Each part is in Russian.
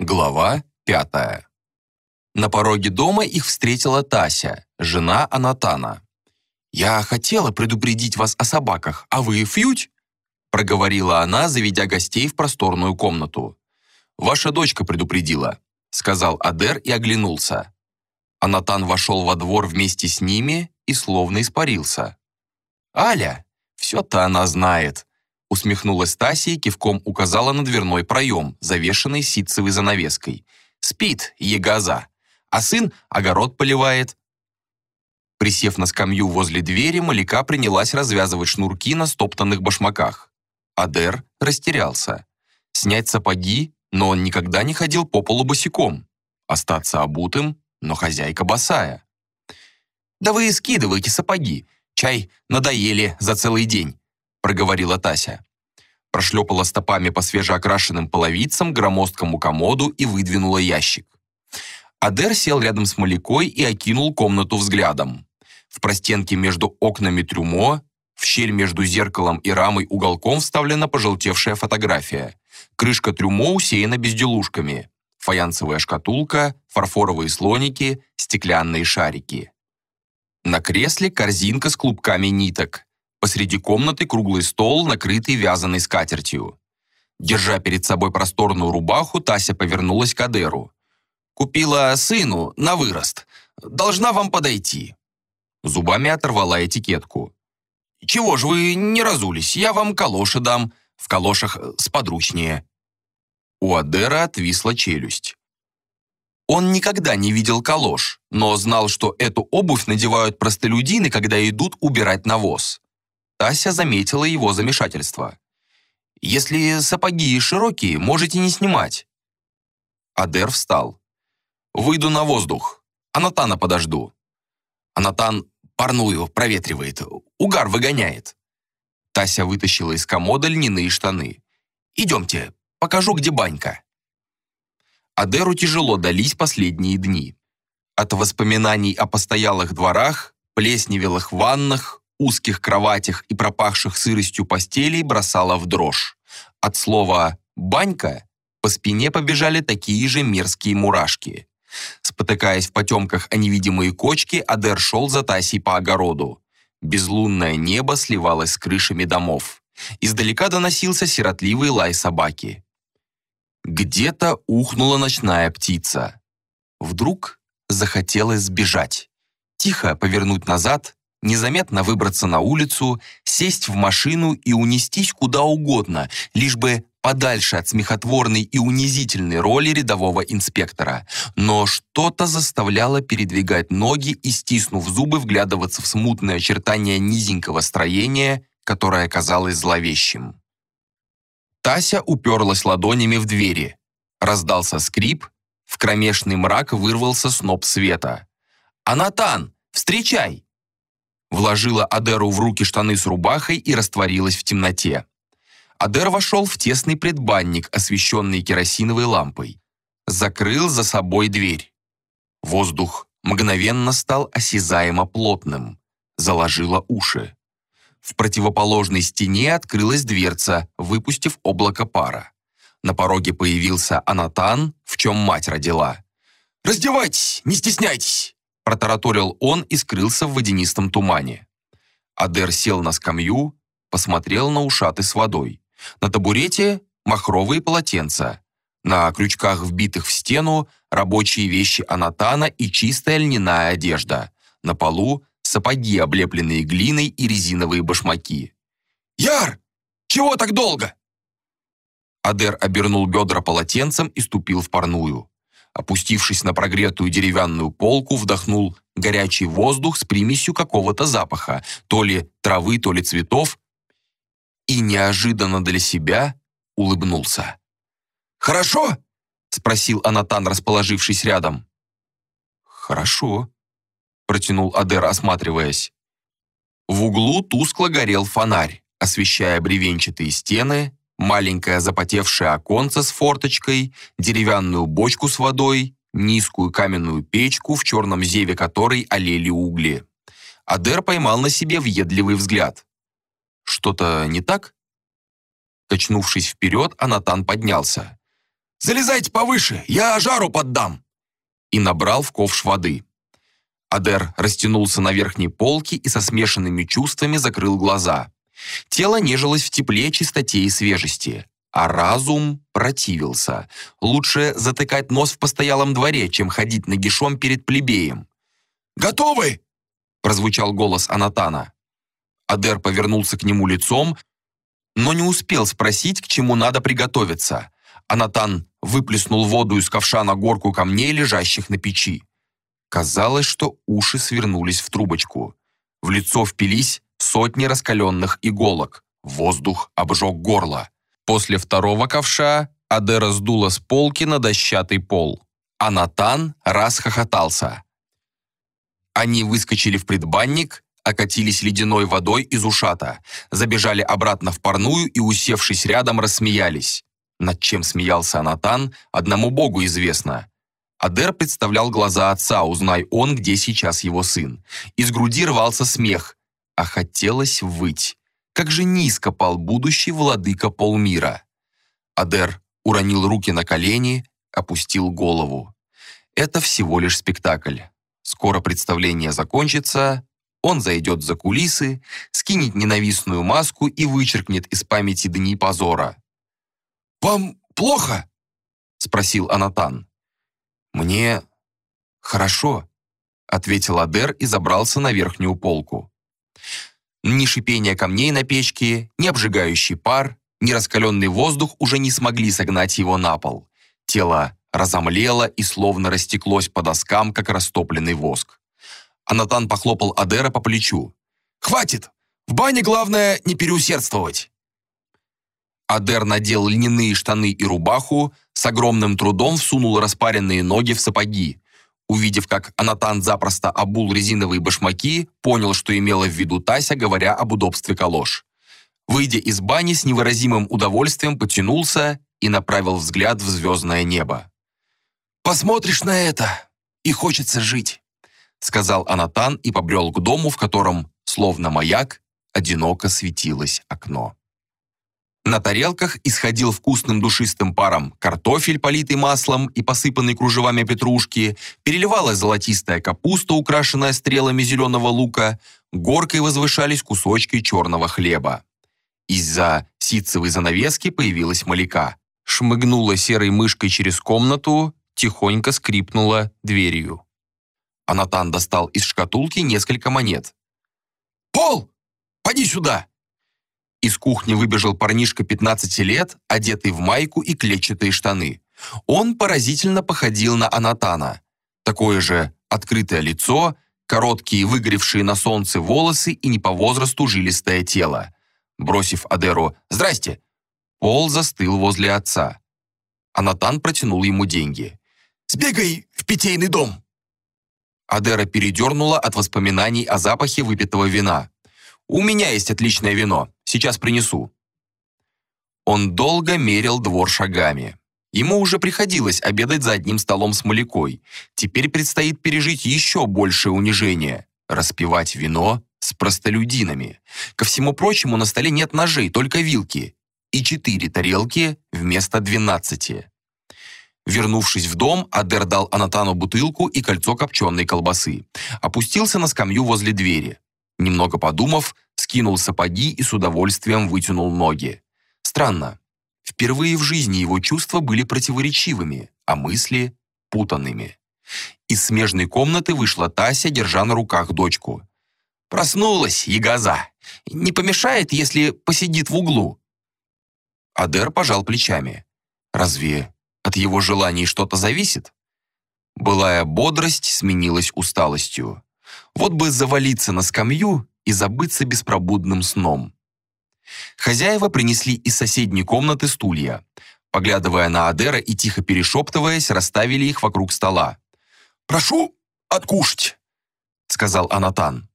Глава пятая. На пороге дома их встретила Тася, жена Анатана. «Я хотела предупредить вас о собаках, а вы фьють?» проговорила она, заведя гостей в просторную комнату. «Ваша дочка предупредила», сказал Адер и оглянулся. Анатан вошел во двор вместе с ними и словно испарился. «Аля, все-то она знает», усмехнулась Тася и кивком указала на дверной проем, завешенный ситцевой занавеской. «Спит, егоза, а сын огород поливает». Присев на скамью возле двери, Маляка принялась развязывать шнурки на стоптанных башмаках. Адер растерялся. Снять сапоги, но он никогда не ходил по полу босиком. Остаться обутым, но хозяйка босая. «Да вы скидывайте сапоги, чай надоели за целый день проговорила Тася. Прошлепала стопами по свежеокрашенным половицам, громоздкому комоду и выдвинула ящик. Адер сел рядом с Малякой и окинул комнату взглядом. В простенке между окнами трюмо, в щель между зеркалом и рамой уголком вставлена пожелтевшая фотография. Крышка трюмо усеяна безделушками. Фаянсовая шкатулка, фарфоровые слоники, стеклянные шарики. На кресле корзинка с клубками ниток. Посреди комнаты круглый стол, накрытый вязаной скатертью. Держа перед собой просторную рубаху, Тася повернулась к Адеру. «Купила сыну на вырост. Должна вам подойти». Зубами оторвала этикетку. «Чего ж вы не разулись? Я вам калоши дам. В калошах сподручнее». У Адера отвисла челюсть. Он никогда не видел калош, но знал, что эту обувь надевают простолюдины, когда идут убирать навоз. Тася заметила его замешательство. «Если сапоги широкие, можете не снимать». Адер встал. «Выйду на воздух. Анатана подожду». Анатан парную проветривает, угар выгоняет. Тася вытащила из комода льняные штаны. «Идемте, покажу, где банька». Адеру тяжело дались последние дни. От воспоминаний о постоялых дворах, плесневелых ваннах, узких кроватях и пропахших сыростью постелей бросала в дрожь. От слова «банька» по спине побежали такие же мерзкие мурашки. Спотыкаясь в потемках о невидимые кочки, Адер шел за Тасей по огороду. Безлунное небо сливалось с крышами домов. Издалека доносился сиротливый лай собаки. Где-то ухнула ночная птица. Вдруг захотелось сбежать. Тихо повернуть назад, незаметно выбраться на улицу, сесть в машину и унестись куда угодно, лишь бы подальше от смехотворной и унизительной роли рядового инспектора. Но что-то заставляло передвигать ноги и, стиснув зубы, вглядываться в смутные очертания низенького строения, которое казалось зловещим. Тася уперлась ладонями в двери. Раздался скрип, в кромешный мрак вырвался сноп света. «Анатан, встречай!» Вложила Адеру в руки штаны с рубахой и растворилась в темноте. Адер вошел в тесный предбанник, освещенный керосиновой лампой. Закрыл за собой дверь. Воздух мгновенно стал осязаемо плотным. Заложило уши. В противоположной стене открылась дверца, выпустив облако пара. На пороге появился Анатан, в чем мать родила. «Раздевайтесь, не стесняйтесь!» Протараторил он и скрылся в водянистом тумане. Адер сел на скамью, посмотрел на ушаты с водой. На табурете махровые полотенца. На крючках, вбитых в стену, рабочие вещи Анатана и чистая льняная одежда. На полу сапоги, облепленные глиной и резиновые башмаки. «Яр! Чего так долго?» Адер обернул бедра полотенцем и ступил в парную опустившись на прогретую деревянную полку, вдохнул горячий воздух с примесью какого-то запаха, то ли травы, то ли цветов, и неожиданно для себя улыбнулся. «Хорошо?» — спросил Анатан, расположившись рядом. «Хорошо», — протянул Адер, осматриваясь. В углу тускло горел фонарь, освещая бревенчатые стены, маленькое запотевшее оконце с форточкой, деревянную бочку с водой, низкую каменную печку, в черном зеве которой олели угли. Адер поймал на себе въедливый взгляд. «Что-то не так?» Качнувшись вперед, Анатан поднялся. залезайте повыше, я жару поддам!» И набрал в ковш воды. Адер растянулся на верхней полке и со смешанными чувствами закрыл глаза. Тело нежилось в тепле, чистоте и свежести. А разум противился. Лучше затыкать нос в постоялом дворе, чем ходить нагишом перед плебеем. «Готовы?» – прозвучал голос Анатана. Адер повернулся к нему лицом, но не успел спросить, к чему надо приготовиться. Анатан выплеснул воду из ковша на горку камней, лежащих на печи. Казалось, что уши свернулись в трубочку. В лицо впились сотни раскаленных иголок. Воздух обжег горло. После второго ковша Адера сдула с полки на дощатый пол. А Натан расхохотался. Они выскочили в предбанник, окатились ледяной водой из ушата, забежали обратно в парную и, усевшись рядом, рассмеялись. Над чем смеялся Анатан, одному богу известно. Адер представлял глаза отца, узнай он, где сейчас его сын. Из груди рвался смех, а хотелось выть. Как же низко пал будущий владыка полмира. Адер уронил руки на колени, опустил голову. Это всего лишь спектакль. Скоро представление закончится, он зайдет за кулисы, скинет ненавистную маску и вычеркнет из памяти дни позора. «Вам плохо?» — спросил Анатан. «Мне хорошо», — ответил Адер и забрался на верхнюю полку. Ни шипение камней на печке, ни обжигающий пар, ни раскаленный воздух уже не смогли согнать его на пол. Тело разомлело и словно растеклось по доскам, как растопленный воск. Анатан похлопал Адера по плечу. «Хватит! В бане главное не переусердствовать!» Адер надел льняные штаны и рубаху, с огромным трудом всунул распаренные ноги в сапоги, Увидев, как Анатан запросто обул резиновые башмаки, понял, что имела в виду Тася, говоря об удобстве калош. Выйдя из бани, с невыразимым удовольствием потянулся и направил взгляд в звездное небо. «Посмотришь на это, и хочется жить», сказал Анатан и побрел к дому, в котором, словно маяк, одиноко светилось окно. На тарелках исходил вкусным душистым паром картофель, политый маслом и посыпанный кружевами петрушки, переливалась золотистая капуста, украшенная стрелами зеленого лука, горкой возвышались кусочки черного хлеба. Из-за ситцевой занавески появилась маляка. Шмыгнула серой мышкой через комнату, тихонько скрипнула дверью. Анатан достал из шкатулки несколько монет. «Пол, поди сюда!» Из кухни выбежал парнишка 15 лет, одетый в майку и клетчатые штаны. Он поразительно походил на Анатана. Такое же открытое лицо, короткие выгоревшие на солнце волосы и не по возрасту жилистое тело. Бросив Адеру «Здрасте!», Пол застыл возле отца. Анатан протянул ему деньги. «Сбегай в питейный дом!» Адера передернула от воспоминаний о запахе выпитого вина. «У меня есть отличное вино. Сейчас принесу». Он долго мерил двор шагами. Ему уже приходилось обедать за одним столом с Малякой. Теперь предстоит пережить еще большее унижение – распивать вино с простолюдинами. Ко всему прочему, на столе нет ножей, только вилки. И четыре тарелки вместо двенадцати. Вернувшись в дом, Адер дал Анатану бутылку и кольцо копченой колбасы. Опустился на скамью возле двери. Немного подумав, скинул сапоги и с удовольствием вытянул ноги. Странно. Впервые в жизни его чувства были противоречивыми, а мысли — путанными. Из смежной комнаты вышла Тася, держа на руках дочку. «Проснулась, ягоза! Не помешает, если посидит в углу?» Адер пожал плечами. «Разве от его желаний что-то зависит?» Былая бодрость сменилась усталостью. Вот бы завалиться на скамью и забыться беспробудным сном. Хозяева принесли из соседней комнаты стулья. Поглядывая на Адера и тихо перешептываясь, расставили их вокруг стола. «Прошу откушать», — сказал Анатан.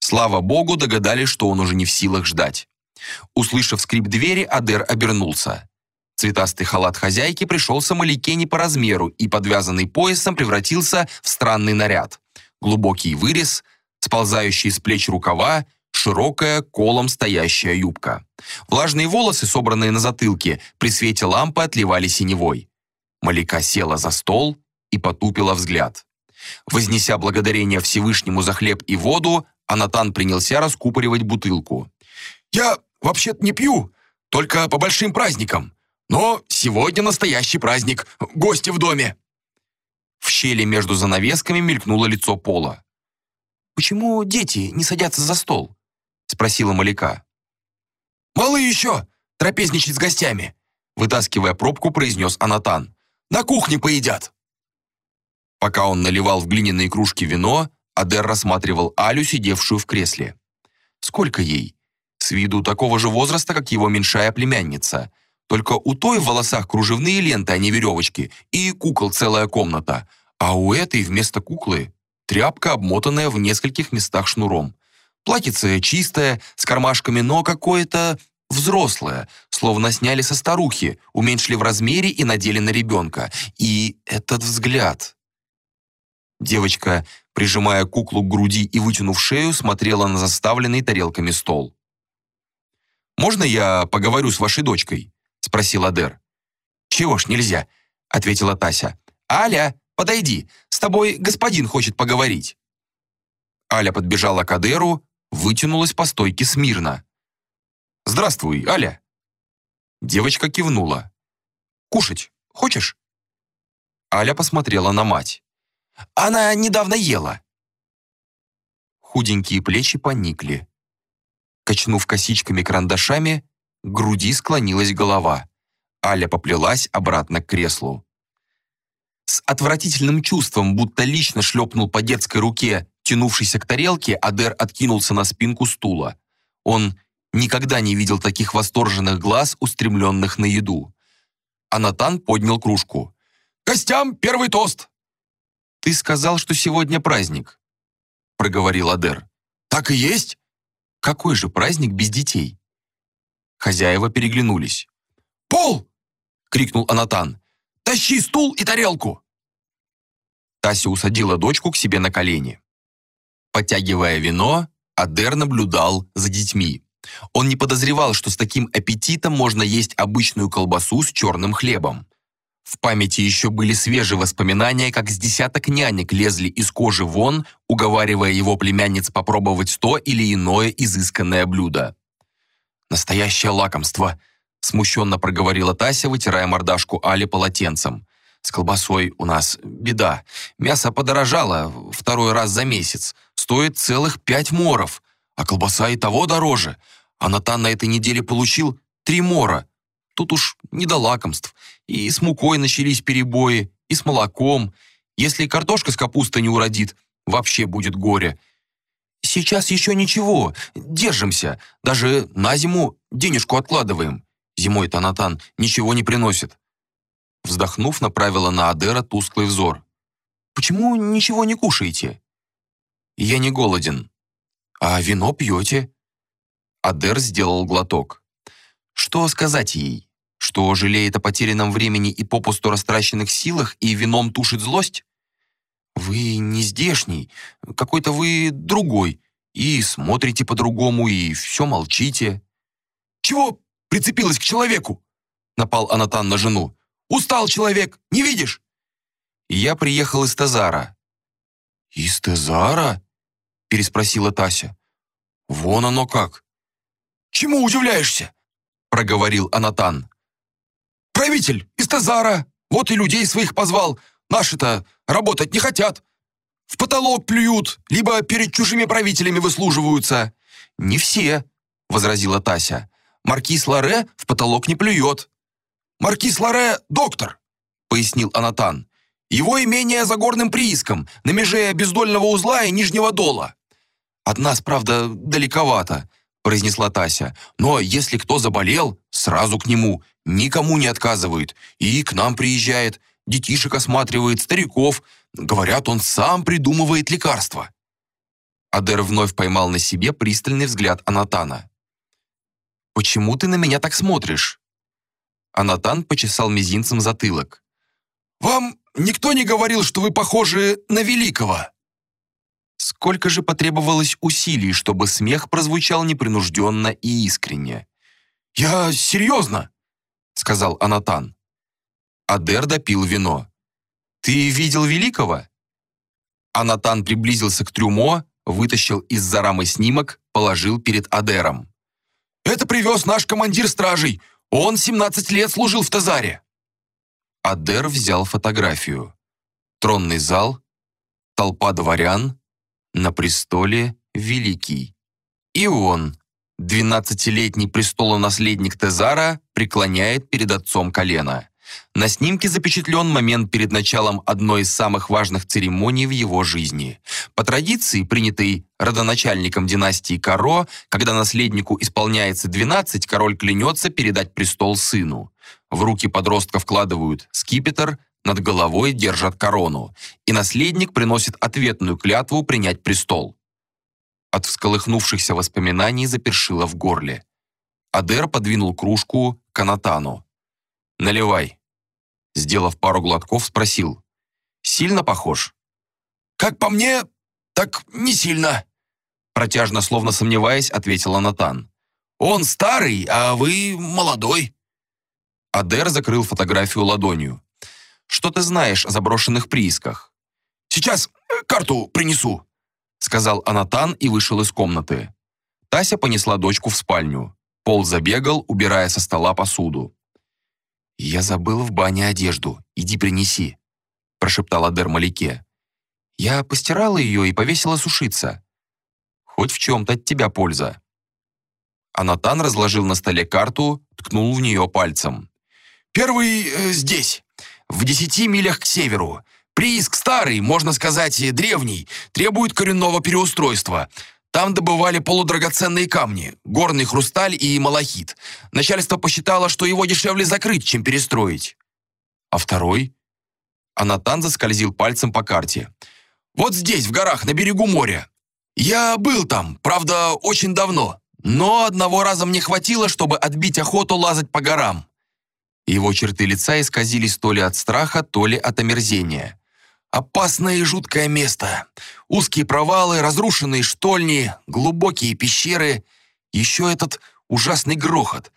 Слава богу, догадались, что он уже не в силах ждать. Услышав скрип двери, Адер обернулся. Цветастый халат хозяйки пришелся Малике не по размеру и, подвязанный поясом, превратился в странный наряд глубокий вырез, сползающие с плеч рукава, широкая, колом стоящая юбка. Влажные волосы, собранные на затылке, при свете лампы отливали синевой. Малика села за стол и потупила взгляд. Вознеся благодарение Всевышнему за хлеб и воду, Анатан принялся раскупоривать бутылку. «Я вообще-то не пью, только по большим праздникам. Но сегодня настоящий праздник, гости в доме». В щели между занавесками мелькнуло лицо Пола. «Почему дети не садятся за стол?» — спросила Маляка. «Малы еще трапезничать с гостями», — вытаскивая пробку, произнес Анатан. «На кухне поедят». Пока он наливал в глиняные кружки вино, Адер рассматривал Алю, сидевшую в кресле. Сколько ей? С виду такого же возраста, как его меньшая племянница. Только у той в волосах кружевные ленты, а не веревочки, и кукол целая комната. А у этой вместо куклы тряпка, обмотанная в нескольких местах шнуром. Платьице чистое, с кармашками, но какое-то взрослое, словно сняли со старухи, уменьшили в размере и надели на ребенка. И этот взгляд... Девочка, прижимая куклу к груди и вытянув шею, смотрела на заставленный тарелками стол. «Можно я поговорю с вашей дочкой?» — спросил Адер. «Чего ж нельзя?» — ответила Тася. «Аля, подойди, с тобой господин хочет поговорить». Аля подбежала к Адеру, вытянулась по стойке смирно. «Здравствуй, Аля». Девочка кивнула. «Кушать хочешь?» Аля посмотрела на мать. Она недавно ела». Худенькие плечи поникли. Качнув косичками-карандашами, к груди склонилась голова. Аля поплелась обратно к креслу. С отвратительным чувством, будто лично шлепнул по детской руке, тянувшейся к тарелке, Адер откинулся на спинку стула. Он никогда не видел таких восторженных глаз, устремленных на еду. Анатан поднял кружку. «Гостям первый тост!» «Ты сказал, что сегодня праздник», — проговорил Адер. «Так и есть?» «Какой же праздник без детей?» Хозяева переглянулись. «Пол!» — крикнул Анатан. «Тащи стул и тарелку!» Тася усадила дочку к себе на колени. Подтягивая вино, Адер наблюдал за детьми. Он не подозревал, что с таким аппетитом можно есть обычную колбасу с черным хлебом. В памяти еще были свежие воспоминания, как с десяток нянек лезли из кожи вон, уговаривая его племянниц попробовать то или иное изысканное блюдо. «Настоящее лакомство», — смущенно проговорила Тася, вытирая мордашку Али полотенцем. «С колбасой у нас беда. Мясо подорожало второй раз за месяц. Стоит целых пять моров, а колбаса и того дороже. А Натан на этой неделе получил три мора. Тут уж не до лакомств. И с мукой начались перебои, и с молоком. Если картошка с капустой не уродит, вообще будет горе. Сейчас еще ничего, держимся. Даже на зиму денежку откладываем. Зимой-то Натан ничего не приносит. Вздохнув, направила на Адера тусклый взор. «Почему ничего не кушаете?» «Я не голоден». «А вино пьете?» Адер сделал глоток. «Что сказать ей? Что жалеет о потерянном времени и попусту растраченных силах и вином тушит злость? Вы не здешний, какой-то вы другой, и смотрите по-другому, и все молчите. Чего прицепилась к человеку? Напал Анатан на жену. Устал человек, не видишь? Я приехал из Тазара. Из Тазара? Переспросила Тася. Вон оно как. Чему удивляешься? Проговорил Анатан. Правитель из Тазара. Вот и людей своих позвал. Наши-то работать не хотят. В потолок плюют, либо перед чужими правителями выслуживаются. Не все, возразила Тася. Маркиз Ларе в потолок не плюет. Маркиз Ларе — доктор, пояснил Анатан. Его имение за горным прииском, на меже бездольного узла и нижнего дола. От нас, правда, далековато, произнесла Тася. Но если кто заболел, сразу к нему никому не отказывает. И к нам приезжает, детишек осматривает, стариков. Говорят, он сам придумывает лекарства». Адер вновь поймал на себе пристальный взгляд Анатана. «Почему ты на меня так смотришь?» Анатан почесал мизинцем затылок. «Вам никто не говорил, что вы похожи на великого?» Сколько же потребовалось усилий, чтобы смех прозвучал непринужденно и искренне. «Я серьезно!» сказал Анатан. Адер допил вино. «Ты видел Великого?» Анатан приблизился к трюмо, вытащил из-за рамы снимок, положил перед Адером. «Это привез наш командир стражей. Он 17 лет служил в Тазаре». Адер взял фотографию. Тронный зал, толпа дворян, на престоле Великий. И он, двенадцатилетний престолонаследник Тезара, преклоняет перед отцом колено. На снимке запечатлен момент перед началом одной из самых важных церемоний в его жизни. По традиции, принятой родоначальником династии Каро, когда наследнику исполняется 12, король клянется передать престол сыну. В руки подростка вкладывают скипетр, над головой держат корону, и наследник приносит ответную клятву принять престол. От всколыхнувшихся воспоминаний запершило в горле. Адер подвинул кружку к Анатану. «Наливай». Сделав пару глотков, спросил. «Сильно похож?» «Как по мне, так не сильно», протяжно, словно сомневаясь, ответил Анатан. «Он старый, а вы молодой». Адер закрыл фотографию ладонью. «Что ты знаешь о заброшенных приисках?» «Сейчас э, карту принесу», сказал Анатан и вышел из комнаты. Тася понесла дочку в спальню. Пол забегал, убирая со стола посуду. «Я забыл в бане одежду. Иди принеси», — прошептала Дер Малике. «Я постирала ее и повесила сушиться. Хоть в чем-то от тебя польза». Анатан разложил на столе карту, ткнул в нее пальцем. «Первый э, здесь, в десяти милях к северу. Прииск старый, можно сказать, древний, требует коренного переустройства. Там добывали полудрагоценные камни, горный хрусталь и малахит. Начальство посчитало, что его дешевле закрыть, чем перестроить. А второй? Анатан заскользил пальцем по карте. Вот здесь, в горах, на берегу моря. Я был там, правда, очень давно. Но одного раза мне хватило, чтобы отбить охоту лазать по горам. Его черты лица исказились то ли от страха, то ли от омерзения. Опасное и жуткое место. Узкие провалы, разрушенные штольни, глубокие пещеры. Еще этот ужасный грохот.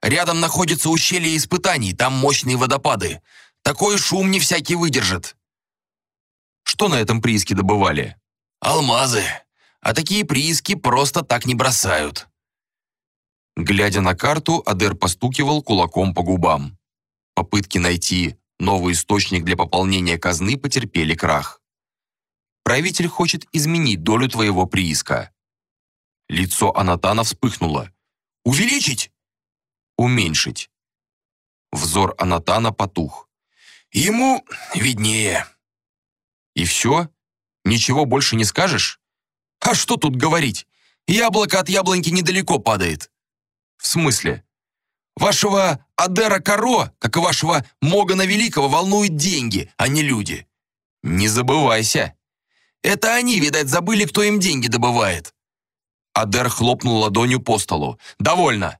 Рядом находится ущелье испытаний, там мощные водопады. Такой шум не всякий выдержит. Что на этом прииске добывали? Алмазы. А такие прииски просто так не бросают. Глядя на карту, Адер постукивал кулаком по губам. Попытки найти Новый источник для пополнения казны потерпели крах. Правитель хочет изменить долю твоего прииска. Лицо Анатана вспыхнуло. «Увеличить?» «Уменьшить». Взор Анатана потух. «Ему виднее». «И все? Ничего больше не скажешь?» «А что тут говорить? Яблоко от яблоньки недалеко падает». «В смысле?» Вашего Адера Каро, как и вашего Могана Великого, волнуют деньги, а не люди. Не забывайся. Это они, видать, забыли, кто им деньги добывает. Адер хлопнул ладонью по столу. «Довольно!»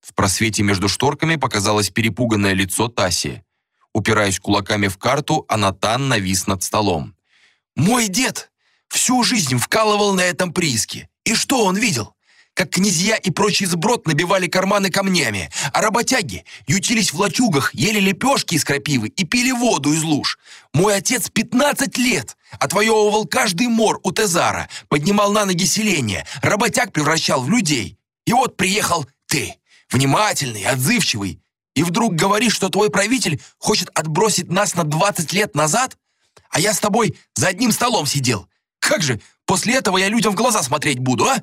В просвете между шторками показалось перепуганное лицо Таси. Упираясь кулаками в карту, Анатан навис над столом. «Мой дед всю жизнь вкалывал на этом прииске. И что он видел? Как князья и прочий сброд набивали карманы камнями, а работяги ютились в лачугах, ели лепешки из крапивы и пили воду из луж. Мой отец 15 лет отвоевывал каждый мор у Тезара, поднимал на ноги селение, работяг превращал в людей. И вот приехал ты, внимательный, отзывчивый, и вдруг говоришь, что твой правитель хочет отбросить нас на 20 лет назад? А я с тобой за одним столом сидел. Как же после этого я людям в глаза смотреть буду, а?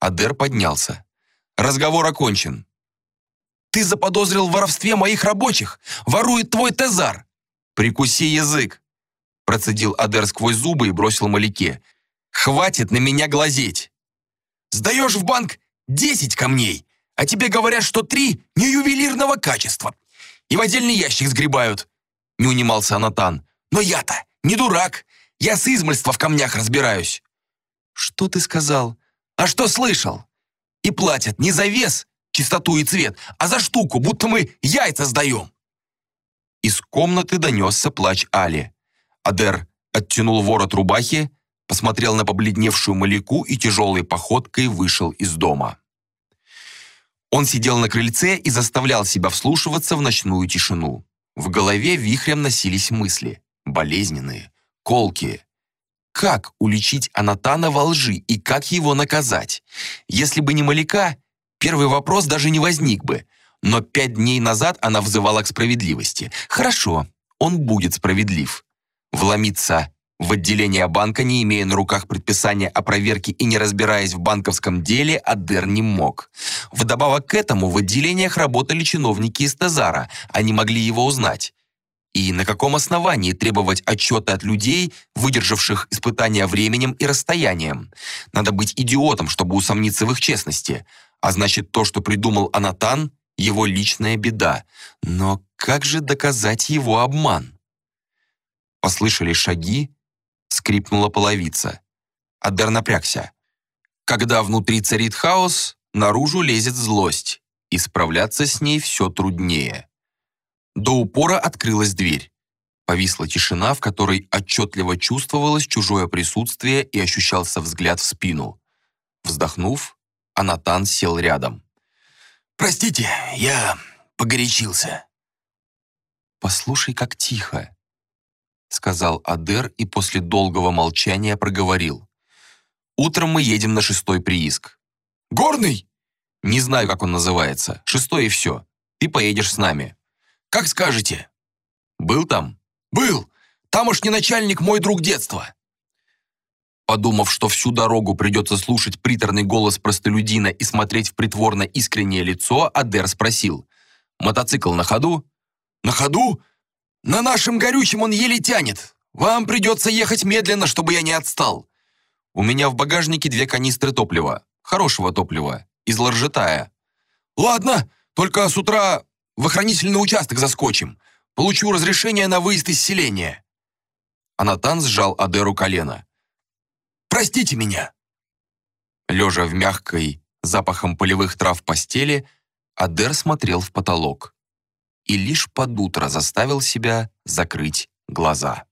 Адер поднялся. «Разговор окончен». «Ты заподозрил в воровстве моих рабочих! Ворует твой Тезар!» «Прикуси язык!» Процедил Адер сквозь зубы и бросил Маляке. «Хватит на меня глазеть!» «Сдаешь в банк десять камней, а тебе говорят, что три не ювелирного качества. И в отдельный ящик сгребают!» Не унимался Анатан. «Но я-то не дурак! Я с измольства в камнях разбираюсь!» «Что ты сказал?» А что слышал? И платят не за вес, чистоту и цвет, а за штуку, будто мы яйца сдаем. Из комнаты донесся плач Али. Адер оттянул ворот рубахи, посмотрел на побледневшую Маляку и тяжелой походкой вышел из дома. Он сидел на крыльце и заставлял себя вслушиваться в ночную тишину. В голове вихрем носились мысли, болезненные, колкие. Как уличить Анатана во лжи и как его наказать? Если бы не Маляка, первый вопрос даже не возник бы. Но пять дней назад она взывала к справедливости. Хорошо, он будет справедлив. Вломиться в отделение банка, не имея на руках предписания о проверке и не разбираясь в банковском деле, Адер не мог. Вдобавок к этому в отделениях работали чиновники из Тазара, они могли его узнать. И на каком основании требовать отчета от людей, выдержавших испытания временем и расстоянием? Надо быть идиотом, чтобы усомниться в их честности. А значит, то, что придумал Анатан, его личная беда. Но как же доказать его обман? Послышались шаги, скрипнула половица. Адер напрягся. Когда внутри царит хаос, наружу лезет злость, и справляться с ней все труднее. До упора открылась дверь. Повисла тишина, в которой отчетливо чувствовалось чужое присутствие и ощущался взгляд в спину. Вздохнув, Анатан сел рядом. «Простите, я погорячился». «Послушай, как тихо», — сказал Адер и после долгого молчания проговорил. «Утром мы едем на шестой прииск». «Горный?» «Не знаю, как он называется. Шестой и все. Ты поедешь с нами». «Как скажете». «Был там?» «Был. Тамошний начальник мой друг детства». Подумав, что всю дорогу придется слушать приторный голос простолюдина и смотреть в притворно искреннее лицо, Адер спросил. «Мотоцикл на ходу?» «На ходу? На нашем горючем он еле тянет. Вам придется ехать медленно, чтобы я не отстал». «У меня в багажнике две канистры топлива. Хорошего топлива. Из ларжетая». «Ладно, только с утра в охранительный участок заскочим. Получу разрешение на выезд из селения». Анатан сжал Адеру колено. «Простите меня!» Лежа в мягкой, запахом полевых трав постели, Адер смотрел в потолок и лишь под утро заставил себя закрыть глаза.